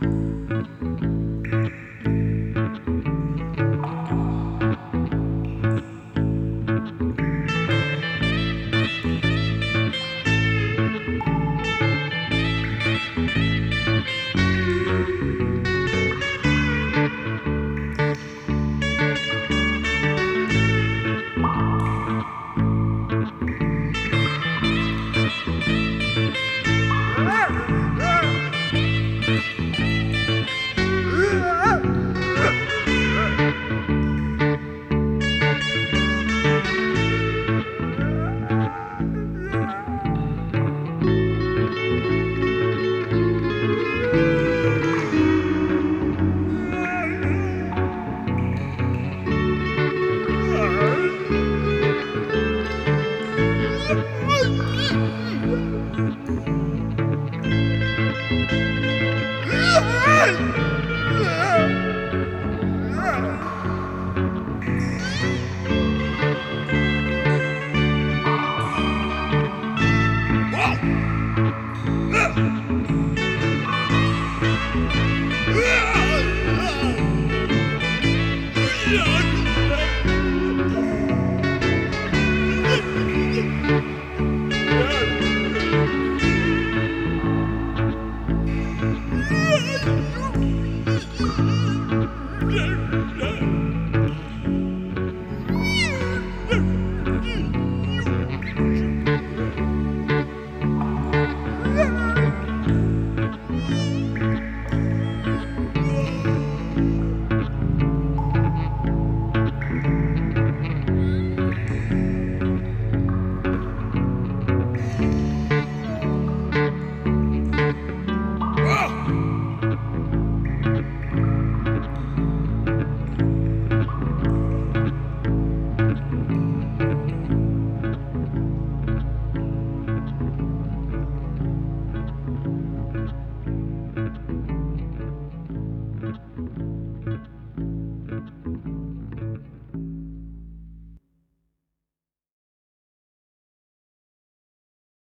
Música Yeah.